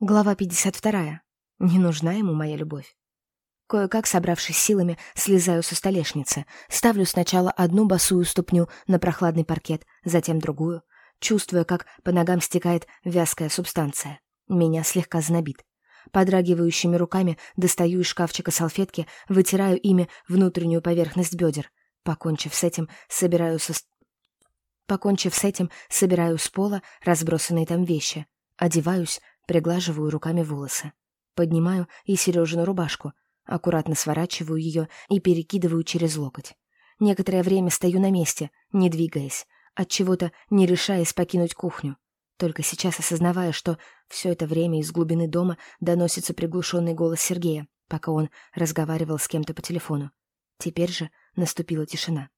Глава 52. Не нужна ему моя любовь. Кое-как, собравшись силами, слезаю со столешницы, ставлю сначала одну босую ступню на прохладный паркет, затем другую, чувствуя, как по ногам стекает вязкая субстанция. Меня слегка знобит. Подрагивающими руками достаю из шкафчика салфетки, вытираю ими внутреннюю поверхность бедер. Покончив с этим, собираю со... Покончив с этим, собираю с пола разбросанные там вещи. Одеваюсь, Приглаживаю руками волосы. Поднимаю и Сережину рубашку, аккуратно сворачиваю ее и перекидываю через локоть. Некоторое время стою на месте, не двигаясь, от чего-то не решаясь покинуть кухню. Только сейчас осознавая, что все это время из глубины дома доносится приглушенный голос Сергея, пока он разговаривал с кем-то по телефону. Теперь же наступила тишина.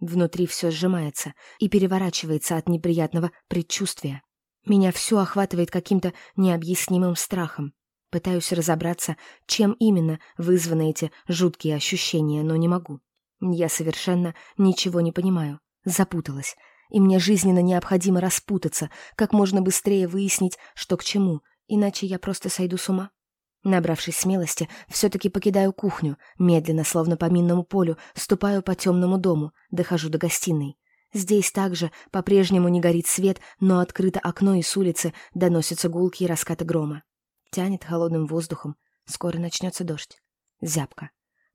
Внутри все сжимается и переворачивается от неприятного предчувствия. Меня все охватывает каким-то необъяснимым страхом. Пытаюсь разобраться, чем именно вызваны эти жуткие ощущения, но не могу. Я совершенно ничего не понимаю. Запуталась. И мне жизненно необходимо распутаться, как можно быстрее выяснить, что к чему, иначе я просто сойду с ума. Набравшись смелости, все-таки покидаю кухню, медленно, словно по минному полю, ступаю по темному дому, дохожу до гостиной. Здесь также по-прежнему не горит свет, но открыто окно и с улицы доносятся гулкие раскаты грома. Тянет холодным воздухом. Скоро начнется дождь. Зябко.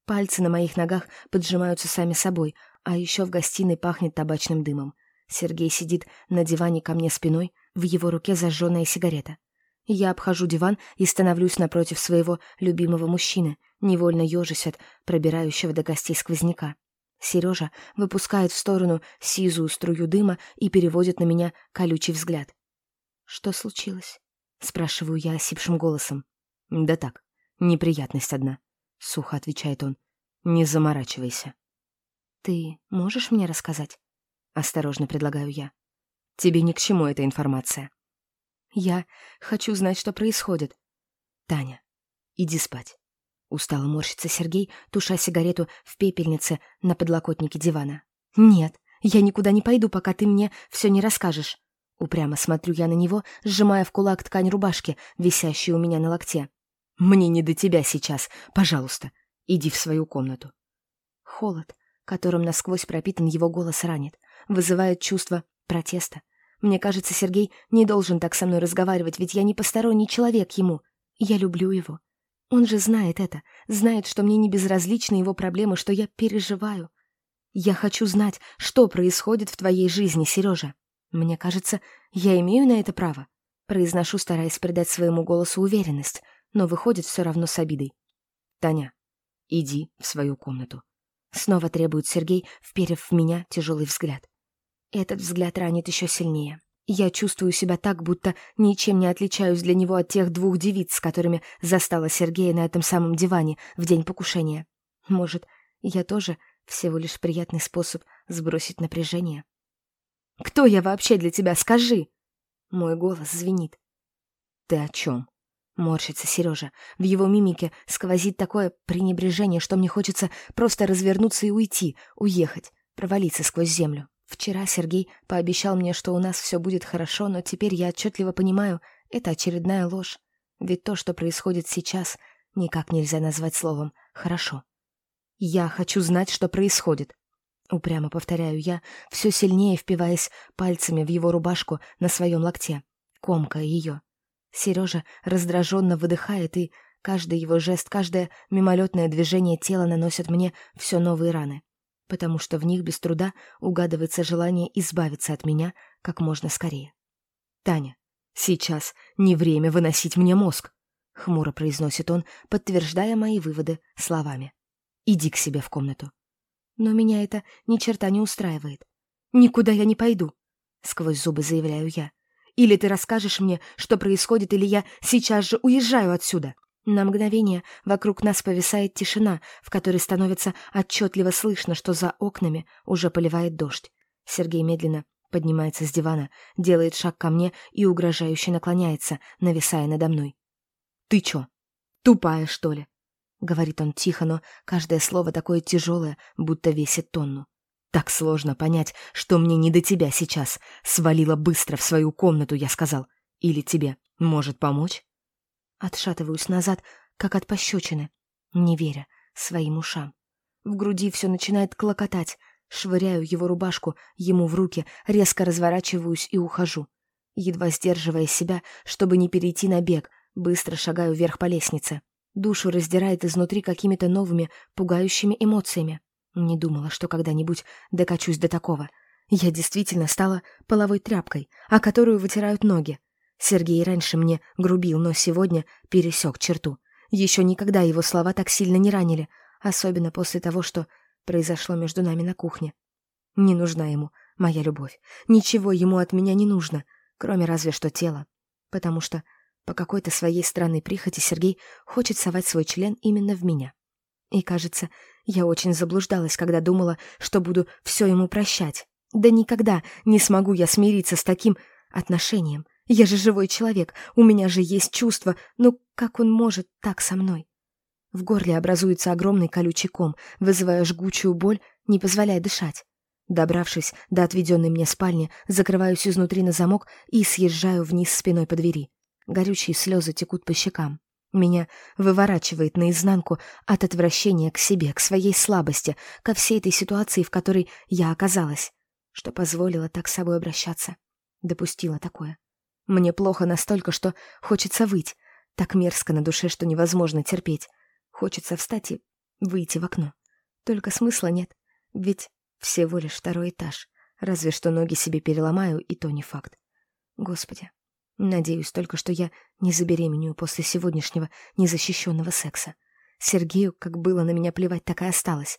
Пальцы на моих ногах поджимаются сами собой, а еще в гостиной пахнет табачным дымом. Сергей сидит на диване ко мне спиной, в его руке зажженная сигарета. Я обхожу диван и становлюсь напротив своего любимого мужчины, невольно ежась пробирающего до гостей сквозняка. Сережа выпускает в сторону сизую струю дыма и переводит на меня колючий взгляд. «Что случилось?» — спрашиваю я осипшим голосом. «Да так, неприятность одна», — сухо отвечает он. «Не заморачивайся». «Ты можешь мне рассказать?» — осторожно предлагаю я. «Тебе ни к чему эта информация». «Я хочу знать, что происходит». «Таня, иди спать». Устало морщится Сергей, туша сигарету в пепельнице на подлокотнике дивана. «Нет, я никуда не пойду, пока ты мне все не расскажешь». Упрямо смотрю я на него, сжимая в кулак ткань рубашки, висящую у меня на локте. «Мне не до тебя сейчас. Пожалуйста, иди в свою комнату». Холод, которым насквозь пропитан его голос, ранит, вызывает чувство протеста. Мне кажется, Сергей не должен так со мной разговаривать, ведь я не посторонний человек ему. Я люблю его. Он же знает это, знает, что мне не безразличны его проблемы, что я переживаю. Я хочу знать, что происходит в твоей жизни, Сережа. Мне кажется, я имею на это право. Произношу, стараясь придать своему голосу уверенность, но выходит все равно с обидой. Таня, иди в свою комнату. Снова требует Сергей, вперев в меня тяжелый взгляд. Этот взгляд ранит еще сильнее. Я чувствую себя так, будто ничем не отличаюсь для него от тех двух девиц, с которыми застала Сергея на этом самом диване в день покушения. Может, я тоже всего лишь приятный способ сбросить напряжение? «Кто я вообще для тебя, скажи?» Мой голос звенит. «Ты о чем?» Морщится Сережа. В его мимике сквозит такое пренебрежение, что мне хочется просто развернуться и уйти, уехать, провалиться сквозь землю. Вчера Сергей пообещал мне, что у нас все будет хорошо, но теперь я отчетливо понимаю, это очередная ложь. Ведь то, что происходит сейчас, никак нельзя назвать словом «хорошо». Я хочу знать, что происходит. Упрямо повторяю я, все сильнее впиваясь пальцами в его рубашку на своем локте, комкая ее. Сережа раздраженно выдыхает, и каждый его жест, каждое мимолетное движение тела наносят мне все новые раны потому что в них без труда угадывается желание избавиться от меня как можно скорее. «Таня, сейчас не время выносить мне мозг», — хмуро произносит он, подтверждая мои выводы словами. «Иди к себе в комнату». Но меня это ни черта не устраивает. «Никуда я не пойду», — сквозь зубы заявляю я. «Или ты расскажешь мне, что происходит, или я сейчас же уезжаю отсюда». На мгновение вокруг нас повисает тишина, в которой становится отчетливо слышно, что за окнами уже поливает дождь. Сергей медленно поднимается с дивана, делает шаг ко мне и угрожающе наклоняется, нависая надо мной. «Ты чё, тупая, что ли?» — говорит он тихо, но каждое слово такое тяжелое, будто весит тонну. «Так сложно понять, что мне не до тебя сейчас. Свалила быстро в свою комнату, я сказал. Или тебе может помочь?» Отшатываюсь назад, как от пощечины, не веря своим ушам. В груди все начинает клокотать. Швыряю его рубашку ему в руки, резко разворачиваюсь и ухожу. Едва сдерживая себя, чтобы не перейти на бег, быстро шагаю вверх по лестнице. Душу раздирает изнутри какими-то новыми, пугающими эмоциями. Не думала, что когда-нибудь докачусь до такого. Я действительно стала половой тряпкой, о которую вытирают ноги. Сергей раньше мне грубил, но сегодня пересек черту. Еще никогда его слова так сильно не ранили, особенно после того, что произошло между нами на кухне. Не нужна ему моя любовь. Ничего ему от меня не нужно, кроме разве что тела. Потому что по какой-то своей странной прихоти Сергей хочет совать свой член именно в меня. И, кажется, я очень заблуждалась, когда думала, что буду все ему прощать. Да никогда не смогу я смириться с таким отношением. Я же живой человек, у меня же есть чувства, но как он может так со мной? В горле образуется огромный колючий ком, вызывая жгучую боль, не позволяя дышать. Добравшись до отведенной мне спальни, закрываюсь изнутри на замок и съезжаю вниз спиной по двери. Горючие слезы текут по щекам. Меня выворачивает наизнанку от отвращения к себе, к своей слабости, ко всей этой ситуации, в которой я оказалась, что позволила так с собой обращаться. Допустила такое. Мне плохо настолько, что хочется выть. Так мерзко на душе, что невозможно терпеть. Хочется встать и выйти в окно. Только смысла нет, ведь всего лишь второй этаж. Разве что ноги себе переломаю, и то не факт. Господи, Надеюсь только, что я не забеременею после сегодняшнего незащищенного секса. Сергею, как было на меня плевать, так и осталось.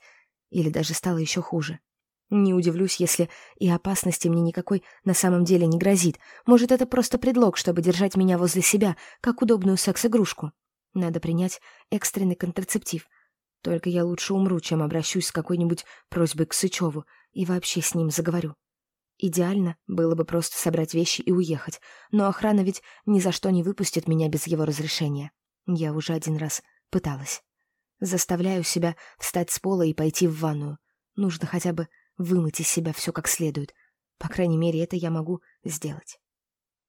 Или даже стало еще хуже. Не удивлюсь, если и опасности мне никакой на самом деле не грозит. Может, это просто предлог, чтобы держать меня возле себя, как удобную секс-игрушку. Надо принять экстренный контрацептив. Только я лучше умру, чем обращусь с какой-нибудь просьбой к Сычеву и вообще с ним заговорю. Идеально было бы просто собрать вещи и уехать, но охрана ведь ни за что не выпустит меня без его разрешения. Я уже один раз пыталась. Заставляю себя встать с пола и пойти в ванную. Нужно хотя бы вымыть из себя все как следует. По крайней мере, это я могу сделать.